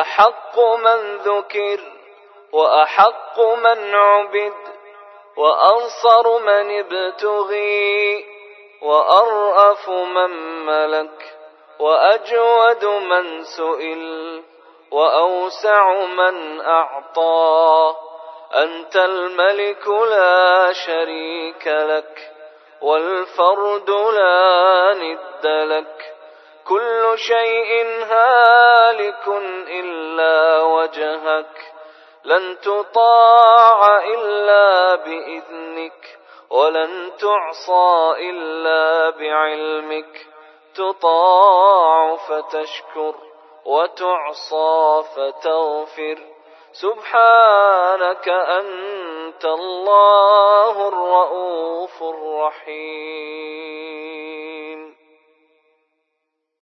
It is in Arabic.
أحق من ذكر وأحق من عبد وأنصر من ابتغي وأرأف من ملك وأجود من سئل وأوسع من أعطى أنت الملك لا شريك لك والفرد لا ند لك كل شيء هالك إلا وجهك لن تطاع إلا بإذنك ولن تعصى إلا بعلمك تطاع فتشكر وتعصى فتغفر. سبحانك أنت الله الرؤوف الرحيم.